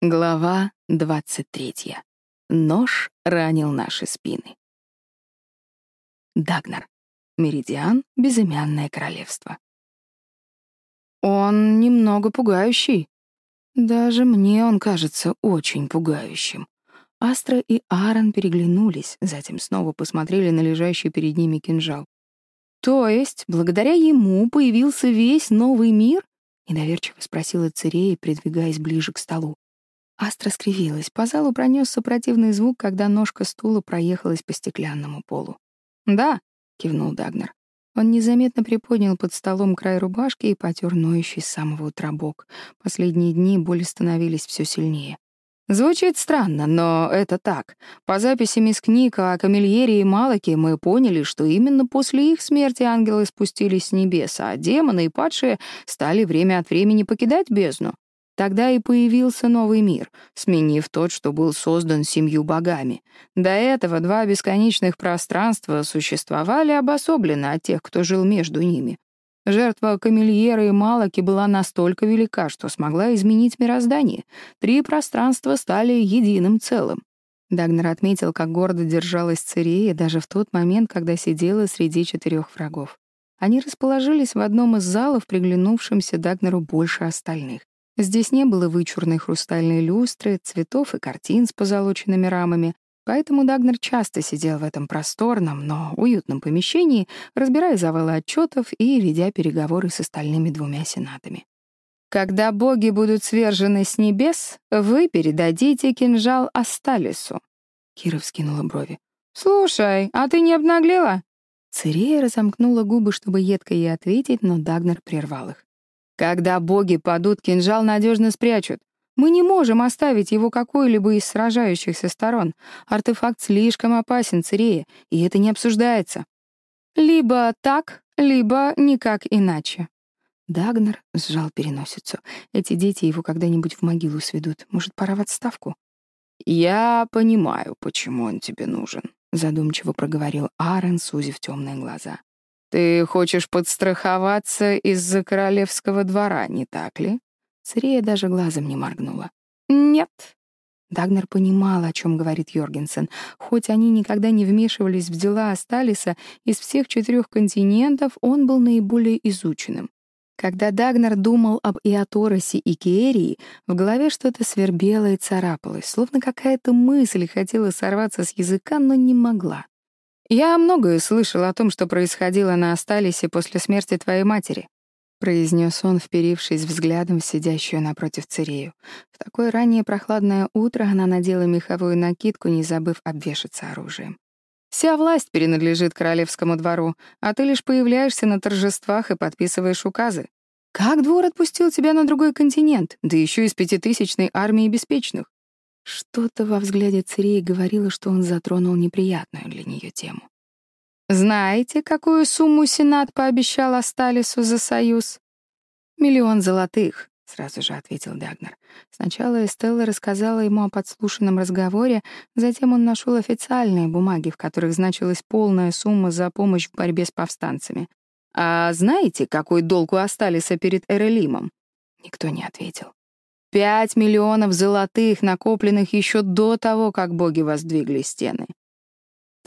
Глава 23. Нож ранил наши спины. Дагнер Меридиан. Безымянное королевство. Он немного пугающий. Даже мне он кажется очень пугающим. Астра и Аарон переглянулись, затем снова посмотрели на лежащий перед ними кинжал. То есть, благодаря ему появился весь новый мир? Недоверчиво спросила Церея, придвигаясь ближе к столу. Астра скривилась. По залу пронесся противный звук, когда ножка стула проехалась по стеклянному полу. «Да», — кивнул Дагнер. Он незаметно приподнял под столом край рубашки и потер ноющий с самого утра бок. Последние дни боли становились все сильнее. Звучит странно, но это так. По записям из книг о Камильере и Малаке мы поняли, что именно после их смерти ангелы спустились с небес, а демоны и падшие стали время от времени покидать бездну. Тогда и появился новый мир, сменив тот, что был создан семью богами. До этого два бесконечных пространства существовали обособленно от тех, кто жил между ними. Жертва Камильера и Малаки была настолько велика, что смогла изменить мироздание. Три пространства стали единым целым. Дагнер отметил, как гордо держалась Цирея даже в тот момент, когда сидела среди четырех врагов. Они расположились в одном из залов, приглянувшимся Дагнеру больше остальных. Здесь не было вычурной хрустальной люстры, цветов и картин с позолоченными рамами, поэтому Дагнер часто сидел в этом просторном, но уютном помещении, разбирая завалы отчетов и ведя переговоры с остальными двумя сенатами. «Когда боги будут свержены с небес, вы передадите кинжал Асталису». Кира вскинула брови. «Слушай, а ты не обнаглела?» Цирея разомкнула губы, чтобы едко ей ответить, но Дагнер прервал их. Когда боги падут, кинжал надежно спрячут. Мы не можем оставить его какой-либо из сражающихся сторон. Артефакт слишком опасен, Цирея, и это не обсуждается. Либо так, либо никак иначе. Дагнер сжал переносицу. Эти дети его когда-нибудь в могилу сведут. Может, пора в отставку? «Я понимаю, почему он тебе нужен», — задумчиво проговорил Аарон, сузив темные глаза. «Ты хочешь подстраховаться из-за королевского двора, не так ли?» Цирия даже глазом не моргнула. «Нет». Дагнер понимал, о чем говорит Йоргенсен. Хоть они никогда не вмешивались в дела Асталиса, из всех четырех континентов он был наиболее изученным. Когда Дагнер думал об Иоторосе и Киерии, в голове что-то свербело и царапалось, словно какая-то мысль хотела сорваться с языка, но не могла. «Я многое слышал о том, что происходило на Асталисе после смерти твоей матери», — произнес он, вперившись взглядом в сидящую напротив Цирею. В такое раннее прохладное утро она надела меховую накидку, не забыв обвешаться оружием. «Вся власть принадлежит королевскому двору, а ты лишь появляешься на торжествах и подписываешь указы. Как двор отпустил тебя на другой континент, да еще и с пятитысячной армией беспечных? Что-то во взгляде Циреи говорило, что он затронул неприятную для нее тему. «Знаете, какую сумму Сенат пообещал Асталису за союз?» «Миллион золотых», — сразу же ответил Дагнер. Сначала Эстелла рассказала ему о подслушанном разговоре, затем он нашел официальные бумаги, в которых значилась полная сумма за помощь в борьбе с повстанцами. «А знаете, какой долг у Асталиса перед Эрелимом?» Никто не ответил. Пять миллионов золотых, накопленных еще до того, как боги воздвигли стены.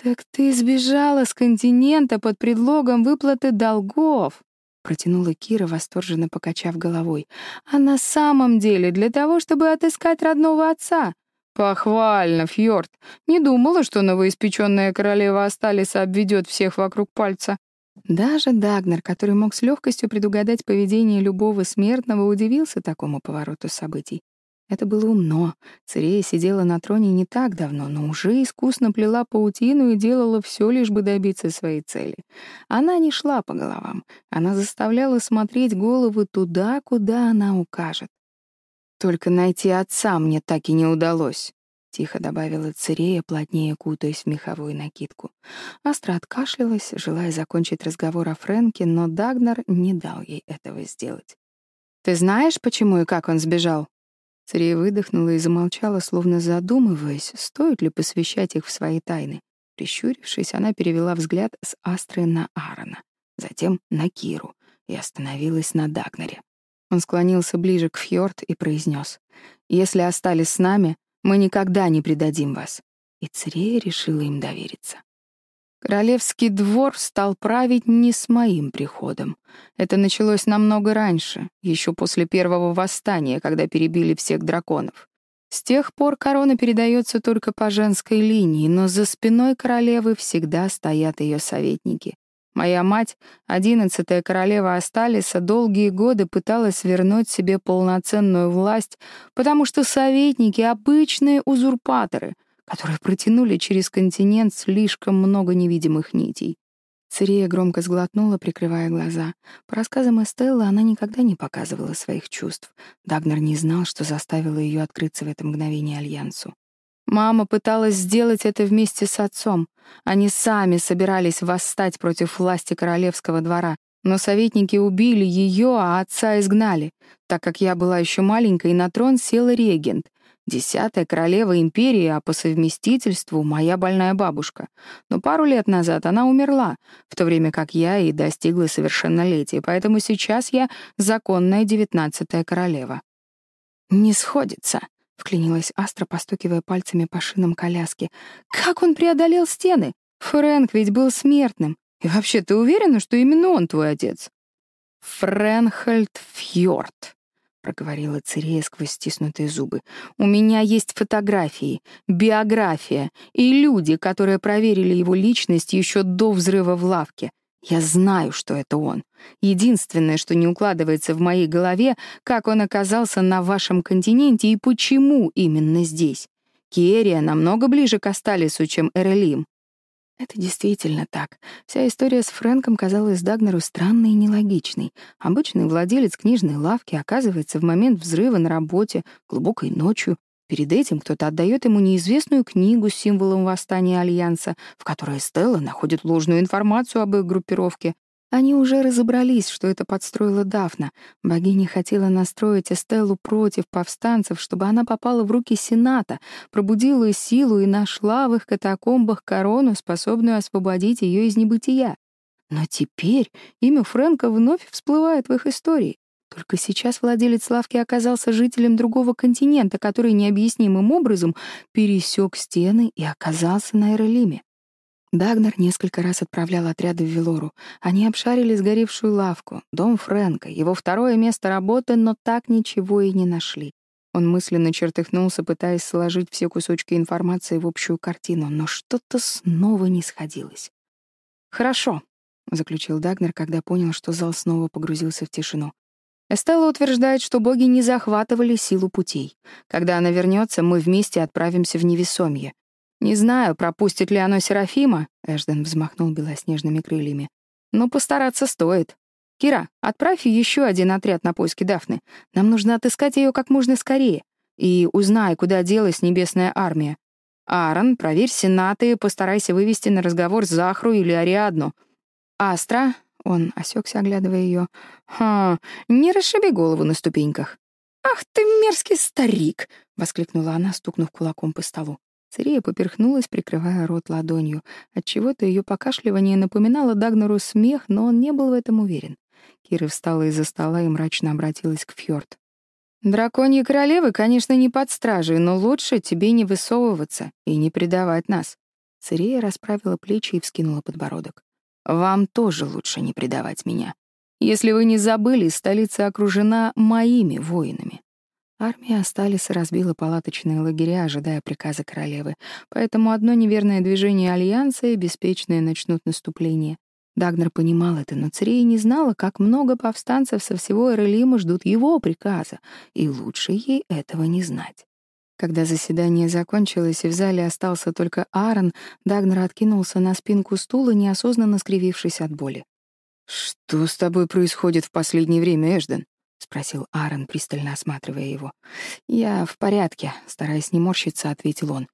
«Так ты сбежала с континента под предлогом выплаты долгов», — протянула Кира, восторженно покачав головой. «А на самом деле для того, чтобы отыскать родного отца. Похвально, Фьорд. Не думала, что новоиспеченная королева Асталиса обведет всех вокруг пальца. Даже Дагнер, который мог с легкостью предугадать поведение любого смертного, удивился такому повороту событий. Это было умно. Цирея сидела на троне не так давно, но уже искусно плела паутину и делала все, лишь бы добиться своей цели. Она не шла по головам. Она заставляла смотреть головы туда, куда она укажет. Только найти отца мне так и не удалось. — Тихо добавила Церея, плотнее кутаясь в меховую накидку. Астра откашлялась, желая закончить разговор о Фрэнке, но Дагнер не дал ей этого сделать. «Ты знаешь, почему и как он сбежал?» Церея выдохнула и замолчала, словно задумываясь, стоит ли посвящать их в свои тайны. Прищурившись, она перевела взгляд с Астры на Аарона, затем на Киру и остановилась на Дагнере. Он склонился ближе к фьорд и произнес: «Если остались с нами, мы никогда не предадим вас». И Црея решила им довериться. Королевский двор стал править не с моим приходом. Это началось намного раньше, еще после первого восстания, когда перебили всех драконов. С тех пор корона передается только по женской линии, но за спиной королевы всегда стоят ее советники. Моя мать, одиннадцатая королева Асталиса, долгие годы пыталась вернуть себе полноценную власть, потому что советники — обычные узурпаторы — которые протянули через континент слишком много невидимых нитей. Цирия громко сглотнула, прикрывая глаза. По рассказам Эстеллы она никогда не показывала своих чувств. Дагнер не знал, что заставило ее открыться в это мгновение Альянсу. Мама пыталась сделать это вместе с отцом. Они сами собирались восстать против власти королевского двора, но советники убили ее, а отца изгнали. Так как я была еще маленькой, на трон сел регент — Десятая королева империи, а по совместительству моя больная бабушка. Но пару лет назад она умерла, в то время как я и достигла совершеннолетия, поэтому сейчас я законная девятнадцатая королева. «Не сходится», — вклинилась Астра, постукивая пальцами по шинам коляски. «Как он преодолел стены? Фрэнк ведь был смертным. И вообще, ты уверена, что именно он твой отец?» «Френхальд Фьорд», — проговорила Цирея сквозь стиснутые зубы. «У меня есть фотографии, биография и люди, которые проверили его личность еще до взрыва в лавке. Я знаю, что это он. Единственное, что не укладывается в моей голове, как он оказался на вашем континенте и почему именно здесь. Киерия намного ближе к Асталису, чем Эрелим. Это действительно так. Вся история с Фрэнком казалась Дагнеру странной и нелогичной. Обычный владелец книжной лавки оказывается в момент взрыва на работе, глубокой ночью. Перед этим кто-то отдает ему неизвестную книгу с символом восстания Альянса, в которой Стелла находит ложную информацию об их группировке. Они уже разобрались, что это подстроила Дафна. Богиня хотела настроить Эстеллу против повстанцев, чтобы она попала в руки Сената, пробудила силу и нашла в их катакомбах корону, способную освободить ее из небытия. Но теперь имя Фрэнка вновь всплывает в их истории. Только сейчас владелец лавки оказался жителем другого континента, который необъяснимым образом пересек стены и оказался на Эрелиме. Дагнер несколько раз отправлял отряды в Велору. Они обшарили сгоревшую лавку, дом Фрэнка, его второе место работы, но так ничего и не нашли. Он мысленно чертыхнулся, пытаясь сложить все кусочки информации в общую картину, но что-то снова не сходилось. «Хорошо», — заключил Дагнер, когда понял, что зал снова погрузился в тишину. Эстелла утверждает, что боги не захватывали силу путей. Когда она вернется, мы вместе отправимся в невесомье. «Не знаю, пропустит ли оно Серафима», — Эжден взмахнул белоснежными крыльями. «Но постараться стоит. Кира, отправь еще один отряд на поиски Дафны. Нам нужно отыскать ее как можно скорее. И узнай, куда делась небесная армия. Аарон, проверь сенаты, постарайся вывести на разговор Захру или Ариадну. Астра, он осекся, оглядывая ее. «Ха, не расшиби голову на ступеньках». «Ах ты мерзкий старик!» — воскликнула она, стукнув кулаком по столу. Цирия поперхнулась, прикрывая рот ладонью. Отчего-то ее покашливание напоминало Дагнеру смех, но он не был в этом уверен. Кира встала из-за стола и мрачно обратилась к Фьорд. «Драконьи королевы, конечно, не под стражей, но лучше тебе не высовываться и не предавать нас». Цирия расправила плечи и вскинула подбородок. «Вам тоже лучше не предавать меня. Если вы не забыли, столица окружена моими воинами. Армия остались и разбила палаточные лагеря, ожидая приказа королевы, поэтому одно неверное движение Альянса и беспечные начнут наступление. Дагнер понимал это, но Цирей не знала, как много повстанцев со всего Эрелима ждут его приказа, и лучше ей этого не знать. Когда заседание закончилось и в зале остался только Аарон, Дагнер откинулся на спинку стула, неосознанно скривившись от боли. «Что с тобой происходит в последнее время, Эжден?» — спросил Аарон, пристально осматривая его. «Я в порядке», — стараясь не морщиться, ответил он.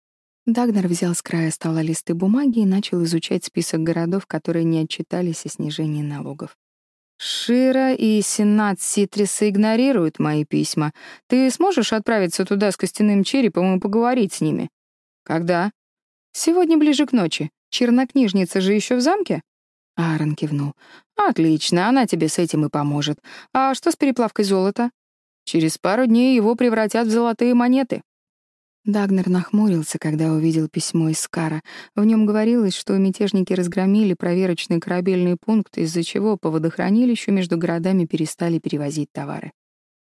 Дагнер взял с края стола листы бумаги и начал изучать список городов, которые не отчитались о снижении налогов. «Шира и Сенат Ситриса игнорируют мои письма. Ты сможешь отправиться туда с костяным черепом и поговорить с ними?» «Когда?» «Сегодня ближе к ночи. Чернокнижница же еще в замке?» Аарон кивнул. «Отлично, она тебе с этим и поможет. А что с переплавкой золота?» «Через пару дней его превратят в золотые монеты». Дагнер нахмурился, когда увидел письмо из Скара. В нем говорилось, что мятежники разгромили проверочный корабельный пункт, из-за чего по водохранилищу между городами перестали перевозить товары.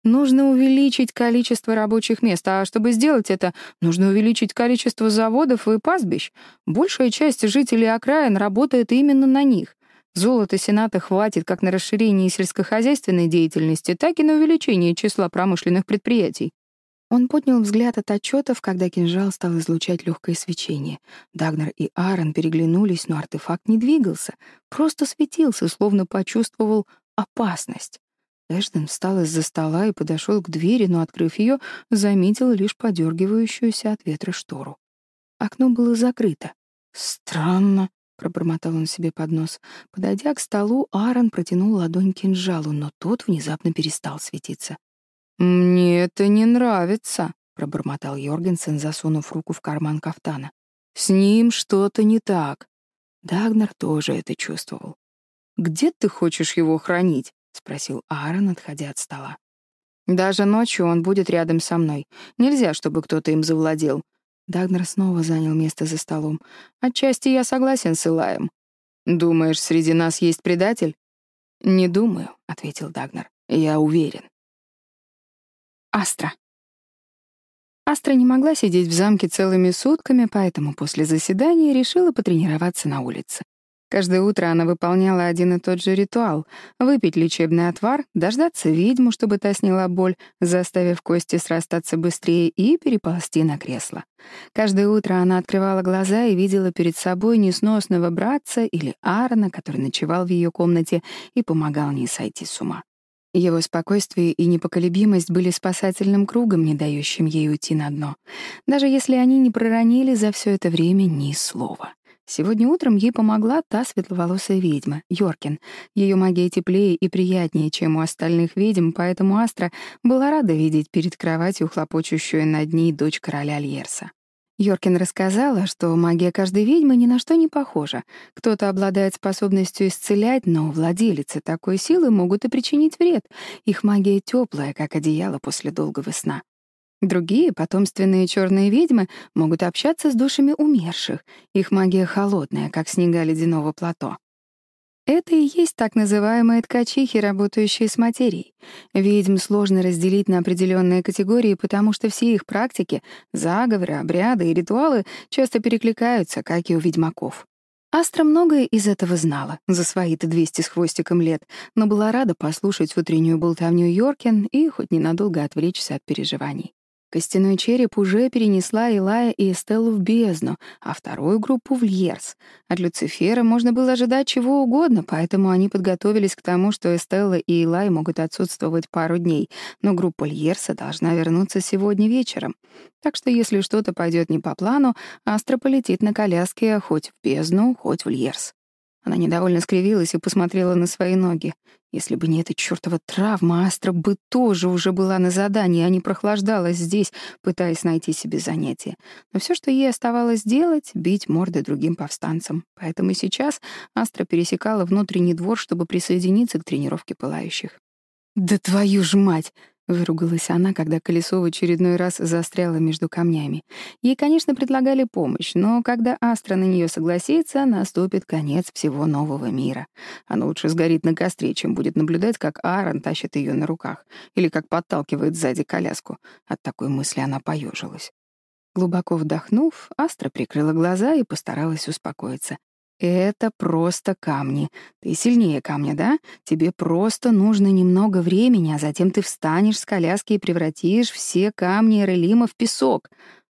Нужно увеличить количество рабочих мест, а чтобы сделать это, нужно увеличить количество заводов и пастбищ. Большая часть жителей окраин работает именно на них. Золота Сената хватит как на расширение сельскохозяйственной деятельности, так и на увеличение числа промышленных предприятий. Он поднял взгляд от отчетов, когда кинжал стал излучать легкое свечение. Дагнер и Аарон переглянулись, но артефакт не двигался, просто светился, словно почувствовал опасность. Эшден встал из-за стола и подошел к двери, но, открыв ее, заметил лишь подергивающуюся от ветра штору. Окно было закрыто. «Странно», — пробормотал он себе под нос. Подойдя к столу, Аарон протянул ладонь к кинжалу, но тот внезапно перестал светиться. «Мне это не нравится», — пробормотал Йоргенсен, засунув руку в карман кафтана. «С ним что-то не так». Дагнер тоже это чувствовал. «Где ты хочешь его хранить?» — спросил Аарон, отходя от стола. «Даже ночью он будет рядом со мной. Нельзя, чтобы кто-то им завладел». Дагнер снова занял место за столом. «Отчасти я согласен с Илаем. Думаешь, среди нас есть предатель?» «Не думаю», — ответил Дагнер. «Я уверен». Астра. Астра не могла сидеть в замке целыми сутками, поэтому после заседания решила потренироваться на улице. Каждое утро она выполняла один и тот же ритуал — выпить лечебный отвар, дождаться ведьму, чтобы та сняла боль, заставив кости срастаться быстрее, и переползти на кресло. Каждое утро она открывала глаза и видела перед собой несносного братца или Аарона, который ночевал в ее комнате и помогал ей сойти с ума. Его спокойствие и непоколебимость были спасательным кругом, не дающим ей уйти на дно, даже если они не проронили за все это время ни слова. Сегодня утром ей помогла та светловолосая ведьма, Йоркин. Ее магия теплее и приятнее, чем у остальных ведьм, поэтому Астра была рада видеть перед кроватью хлопочущую над ней дочь короля Альерса. Йоркин рассказала, что магия каждой ведьмы ни на что не похожа. Кто-то обладает способностью исцелять, но владелицы такой силы могут и причинить вред. Их магия теплая, как одеяло после долгого сна. Другие, потомственные черные ведьмы, могут общаться с душами умерших. Их магия холодная, как снега ледяного плато. Это и есть так называемые ткачихи, работающие с материей. Ведьм сложно разделить на определенные категории, потому что все их практики, заговоры, обряды и ритуалы часто перекликаются, как и у ведьмаков. Астра многое из этого знала за свои-то 200 с хвостиком лет, но была рада послушать утреннюю болтовню Йоркин и хоть ненадолго отвлечься от переживаний. Костяной череп уже перенесла Илая и Эстеллу в бездну, а вторую группу — в Льерс. От Люцифера можно было ожидать чего угодно, поэтому они подготовились к тому, что Эстелла и Илай могут отсутствовать пару дней, но группа Льерса должна вернуться сегодня вечером. Так что если что-то пойдет не по плану, Астра полетит на коляске хоть в бездну, хоть в Льерс. Она недовольно скривилась и посмотрела на свои ноги. Если бы не эта чёртова травма, Астра бы тоже уже была на задании, а не прохлаждалась здесь, пытаясь найти себе занятие. Но всё, что ей оставалось делать — бить морды другим повстанцам. Поэтому сейчас Астра пересекала внутренний двор, чтобы присоединиться к тренировке пылающих. «Да твою ж мать!» Выругалась она, когда колесо в очередной раз застряло между камнями. Ей, конечно, предлагали помощь, но когда Астра на нее согласится, наступит конец всего нового мира. Она лучше сгорит на костре, чем будет наблюдать, как Аарон тащит ее на руках или как Это просто камни. Ты сильнее камня, да? Тебе просто нужно немного времени, а затем ты встанешь с коляски и превратишь все камни Релима в песок.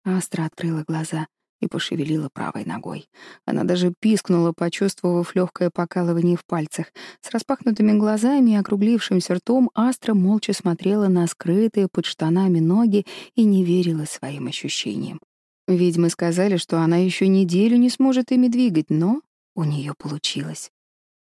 Астра открыла глаза и пошевелила правой ногой. Она даже пискнула, почувствовав легкое покалывание в пальцах. С распахнутыми глазами и округлившимся ртом Астра молча смотрела на скрытые под штанами ноги и не верила своим ощущениям. Ведьмы сказали, что она еще неделю не сможет ими двигать, но у нее получилось.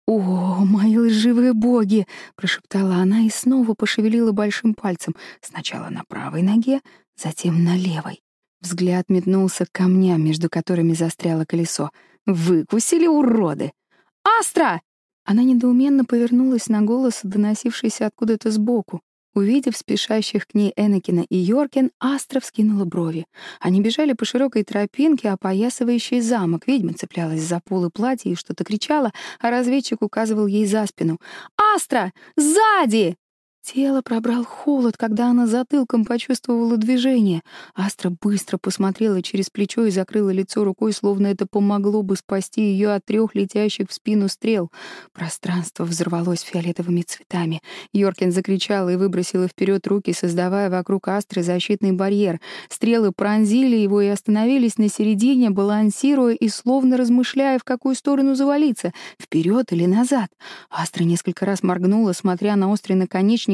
«О, мои лживые боги!» — прошептала она и снова пошевелила большим пальцем, сначала на правой ноге, затем на левой. Взгляд метнулся к камням, между которыми застряло колесо. «Выкусили, уроды!» Астра!» Она недоуменно повернулась на голос, доносившийся откуда-то сбоку. Увидев спешащих к ней Энакина и Йоркин, Астра вскинула брови. Они бежали по широкой тропинке, опоясывающей замок. Ведьма цеплялась за полы платья и что-то кричала, а разведчик указывал ей за спину. «Астра! Сзади!» Тело пробрал холод, когда она затылком почувствовала движение. Астра быстро посмотрела через плечо и закрыла лицо рукой, словно это помогло бы спасти ее от трех летящих в спину стрел. Пространство взорвалось фиолетовыми цветами. Йоркин закричала и выбросила вперед руки, создавая вокруг Астры защитный барьер. Стрелы пронзили его и остановились на середине, балансируя и словно размышляя, в какую сторону завалиться — вперед или назад. Астра несколько раз моргнула, смотря на острый наконечник, наконечник, зависший в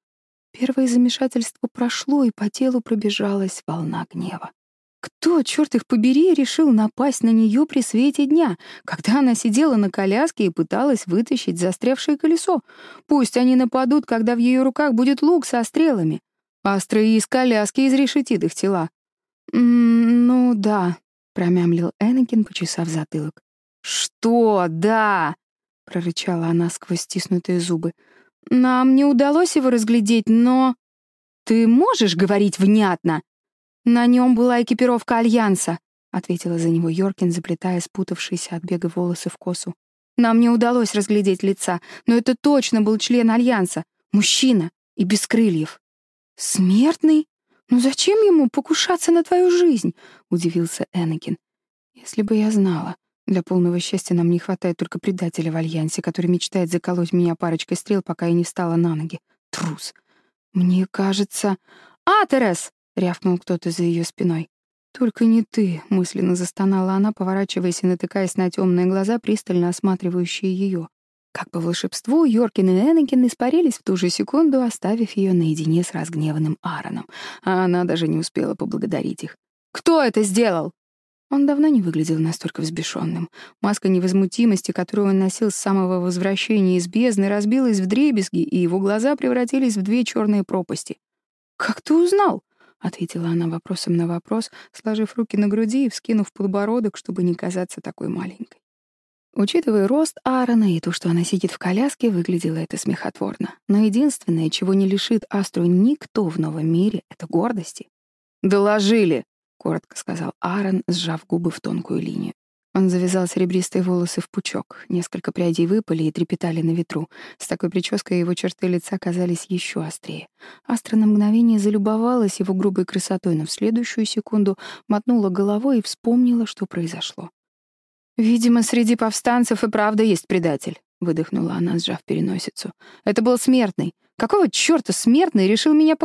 «Я... да все хорошо», — пробормотала она, поднимая взгляд от стрелы и оглядывая внутренний двор. «Вы видели, кто это сделал?» Первое замешательство прошло, и по телу пробежалась волна гнева. Кто, черт их побери, решил напасть на нее при свете дня, когда она сидела на коляске и пыталась вытащить застрявшее колесо? Пусть они нападут, когда в ее руках будет лук со стрелами. Астры из коляски изрешетит их тела. «М -м, «Ну да», — промямлил Энакин, почесав затылок. «Что да?» — прорычала она сквозь стиснутые зубы. Нам не удалось его разглядеть, но... Ты можешь говорить внятно? На нем была экипировка Альянса, ответила за него Йоркин, заплетая спутавшиеся от бега волосы в косу. Нам не удалось разглядеть лица, но это точно был член Альянса, мужчина и без крыльев. Смертный? Ну зачем ему покушаться на твою жизнь? удивился Энакин. Если бы я знала. Для полного счастья нам не хватает только предателя в Альянсе, который мечтает заколоть меня парочкой стрел, пока Он давно не выглядел настолько взбешенным. Маска невозмутимости, которую он носил с самого возвращения из бездны, разбилась в дребезги, и его глаза превратились в две черные пропасти. «Как ты узнал?» — ответила она вопросом на вопрос, сложив руки на груди и вскинув подбородок, чтобы не казаться такой маленькой. Учитывая рост Аарона и то, что она сидит в коляске, выглядело это смехотворно. Но единственное, чего не лишит Астру никто в новом мире, — это гордости. «Доложили!» коротко сказал Аарон, сжав губы в тонкую линию. Он завязал серебристые волосы в пучок. Несколько прядей выпали и трепетали на ветру. С такой прической его черты лица казались еще острее. Астра на мгновение залюбовалась его грубой красотой, но в следующую секунду мотнула головой и вспомнила, что произошло. «Видимо, среди повстанцев и правда есть предатель», — выдохнула она, сжав переносицу. «Это был смертный. Какого чёрта смертный решил меня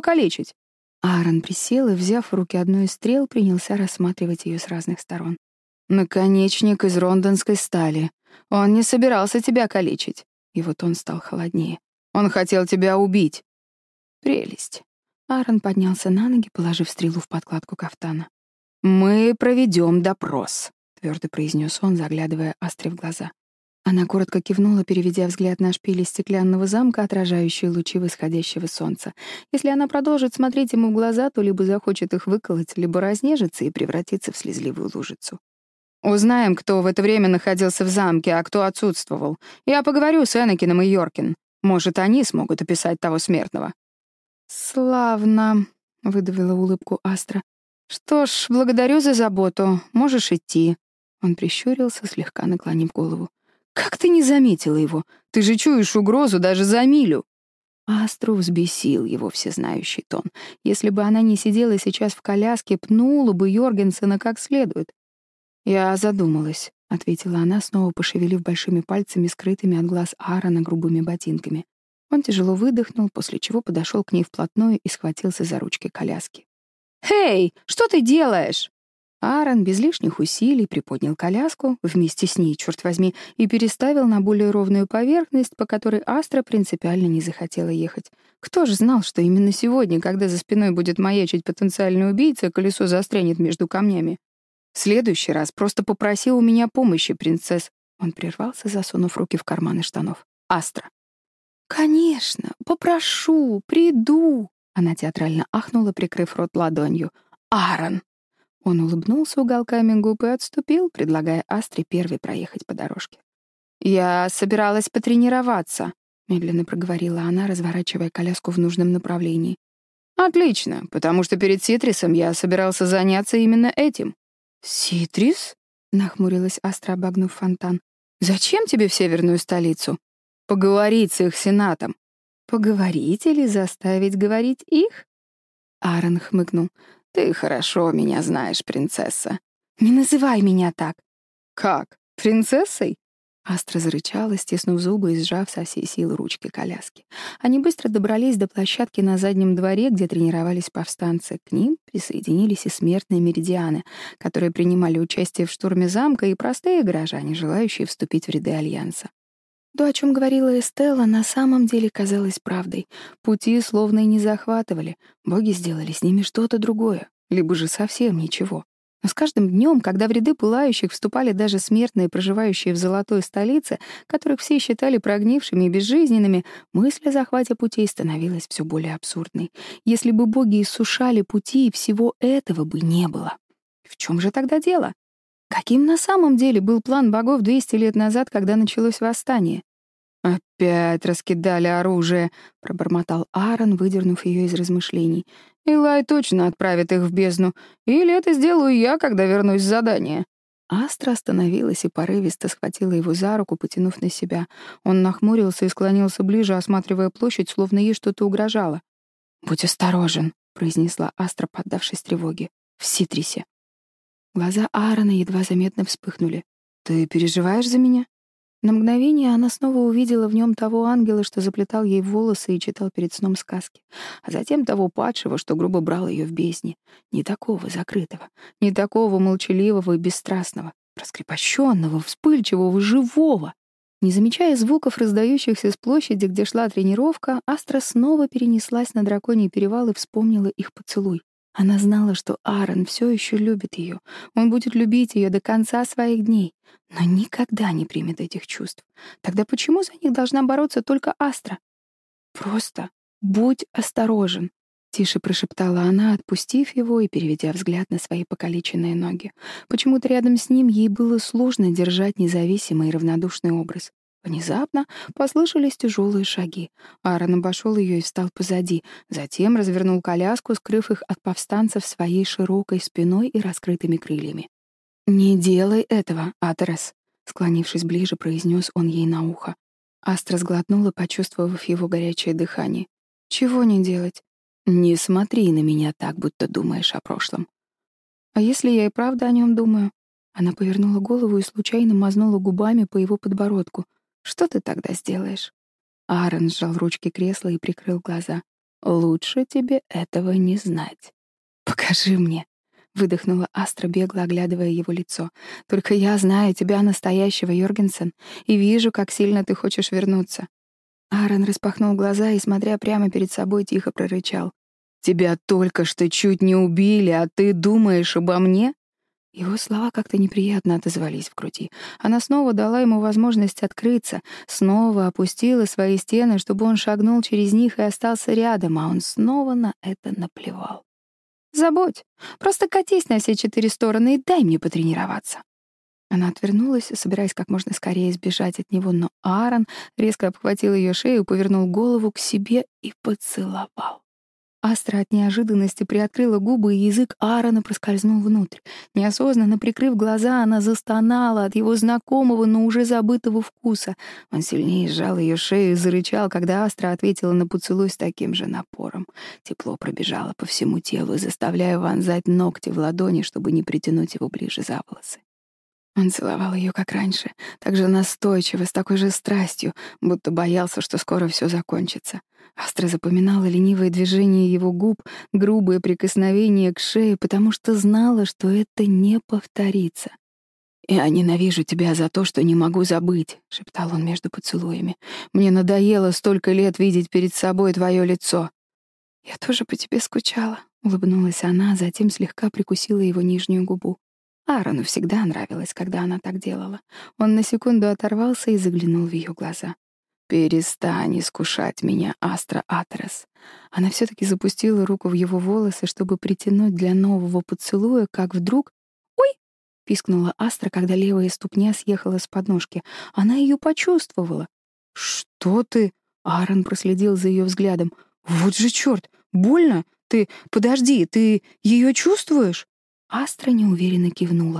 покалечить?» Аарон присел и, взяв в руки одну из стрел, принялся рассматривать ее с разных сторон. «Наконечник из рондонской стали. Он не собирался тебя калечить». И вот он стал холоднее. «Он хотел тебя убить». «Прелесть». Аарон поднялся на ноги, положив стрелу в подкладку кафтана. «Мы проведем допрос», — твердо произнес он, заглядывая Астре в глаза. Она коротко кивнула, переведя взгляд на шпили стеклянного замка, отражающие лучи восходящего солнца. Если она продолжит смотреть ему в глаза, то либо захочет их выколоть, либо разнежится и превратится в слезливую лужицу. «Узнаем, кто в это время находился в замке, а кто отсутствовал. Я поговорю с Энакином и Йоркин. Может, они смогут описать того смертного». «Славно», — выдавила улыбку Астра. «Что ж, благодарю за заботу. Можешь идти». Он прищурился, слегка наклонив голову. «Как ты не заметила его? Ты же чуешь угрозу даже за милю!» Астру взбесил его всезнающий тон. Если бы она не сидела сейчас в коляске, пнула бы Йоргенсена как следует. «Я задумалась», — ответила она, снова пошевелив большими пальцами, скрытыми от глаз Аарона грубыми ботинками. Он тяжело выдохнул, после чего подошел к ней вплотную и схватился за ручки коляски. «Эй, что ты делаешь?» Аарон без лишних усилий приподнял коляску, вместе с ней, черт возьми, и переставил на более ровную поверхность, по которой Астра принципиально не захотела ехать. Кто же знал, что именно сегодня, когда за спиной будет маячить потенциальный убийца, колесо застрянет между камнями? В следующий раз просто попроси у меня помощи, принцесс. Он прервался, засунув руки в карманы штанов. Астра. «Конечно, попрошу, приду!» Она театрально ахнула, прикрыв рот ладонью. «Аарон!» Он улыбнулся уголками губ и отступил, предлагая Астре первой проехать по дорожке. «Я собиралась потренироваться», — медленно проговорила она, разворачивая коляску в нужном направлении. «Отлично, потому что перед Ситрисом я собирался заняться именно Ты Хорошо, меня знаешь, принцесса. Не называй меня так. Как? Принцессой? Астра зарычала, стиснув зубы и сжав со всей силы ручки коляски. Они быстро добрались до площадки на заднем дворе, где тренировались повстанцы. К ним присоединились и смертные меридианы, которые принимали участие в штурме замка, и простые горожане, желающие вступить в ряды Альянса. То, о чем говорила Эстелла, на самом деле казалось правдой. Пути словно и не захватывали. Боги сделали с ними что-то другое. Либо же совсем ничего. Но с каждым днем, когда в ряды пылающих вступали даже смертные, проживающие в золотой столице, которых все считали прогнившими и безжизненными, мысль о захвате путей становилась все более абсурдной. Если бы боги иссушали пути, всего этого бы не было. В чем же тогда дело? Каким на самом деле был план богов 200 лет назад, когда началось восстание? «Опять раскидали оружие», — пробормотал Аарон, выдернув ее из размышлений. «Илай точно отправит их в бездну. Или это сделаю я, когда вернусь с задания». Астра остановилась и порывисто схватила его за руку, потянув на себя. Он нахмурился и склонился ближе, осматривая площадь, словно ей что-то угрожало. «Будь осторожен», — произнесла Астра, поддавшись тревоге. «В Ситрисе». Глаза Аарона едва заметно вспыхнули. «Ты переживаешь за меня?» На мгновение она снова увидела в нем того ангела, что заплетал ей волосы и читал перед сном сказки, а затем того падшего, что грубо брал ее в бездне. Не такого закрытого, не такого молчаливого и бесстрастного, раскрепощенного, вспыльчивого, живого. Не замечая звуков, раздающихся с площади, где шла тренировка, Астра снова перенеслась на драконий перевал и вспомнила их поцелуй. Она знала, что Аарон все еще любит ее. Он будет любить ее до конца своих дней, но никогда не примет этих чувств. Тогда почему за них должна бороться только Астра? Просто будь осторожен, тише прошептала она, отпустив его и переведя взгляд на свои покалеченные ноги. Почему-то рядом с ним ей было сложно держать независимый и равнодушный образ. Внезапно послышались тяжелые шаги. Аарон обошел ее и встал позади, затем развернул коляску, скрыв их от повстанцев своей широкой спиной и раскрытыми крыльями. «Не делай этого, Атерес», — склонившись ближе, произнес он ей на ухо. Астра сглотнула, почувствовав его горячее дыхание. «Чего не делать?» «Не смотри на меня так, будто думаешь о прошлом». «А если я и правда о нем думаю?» Она повернула голову и случайно мазнула губами по его подбородку — что ты тогда сделаешь?» Аарон сжал ручки кресла и прикрыл глаза. «Лучше тебе этого не знать». «Покажи мне», — выдохнула Астра, бегло оглядывая его лицо. «Только я знаю тебя, настоящего, Йоргенсен, и вижу, как сильно ты хочешь вернуться». Аарон распахнул глаза и, смотря прямо перед собой, тихо прорычал. «Тебя только что чуть не убили, а ты думаешь обо мне?» Его слова как-то неприятно отозвались в груди. Она снова дала ему возможность открыться, снова опустила свои стены, чтобы он шагнул через них и остался рядом, а он снова на это наплевал. «Забудь. Просто катись на все четыре стороны и дай мне потренироваться». Она отвернулась, собираясь как можно скорее сбежать от него, но Аарон резко обхватил ее шею, повернул голову к себе и поцеловал. Астра от неожиданности приоткрыла губы, и язык Аарона проскользнул внутрь. Неосознанно прикрыв глаза, она застонала от его знакомого, но уже забытого вкуса. Он сильнее сжал ее шею и зарычал, когда Астра ответила на поцелуй с таким же напором. Тепло пробежало по всему телу, заставляя вонзать ногти в ладони, чтобы не притянуть его ближе за волосы. Он целовал ее как раньше, так же настойчиво, с такой же страстью, будто боялся, что скоро все закончится. Астра запоминала ленивые движения его губ, грубые прикосновения к шее, потому что знала, что это не повторится. «Я ненавижу тебя за то, что не могу забыть», — шептал он между поцелуями. «Мне надоело столько лет видеть перед собой твое лицо». «Я тоже по тебе скучала», — улыбнулась она, затем слегка прикусила его нижнюю губу. Аарону всегда нравилось, когда она так делала. Он на секунду оторвался и заглянул в ее глаза. «Перестань искушать меня, Астра Атрес». Она все таки запустила руку в его волосы, чтобы притянуть для нового поцелуя, как вдруг... «Ой!» — пискнула Астра, когда левая ступня съехала с подножки. Она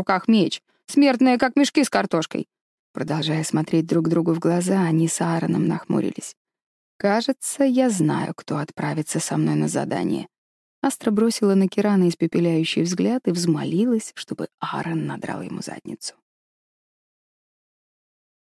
ее почувствовала. «Что ты?» — Аарон проследил за ее взглядом. «Вот же черт! Больно? Ты... Подожди, ты ее чувствуешь?» Астра неуверенно кивнула. Глаза Аарона сразу же просветлели, и он широко улыбнулся. «Почему ты мне не сказала?» «Ну,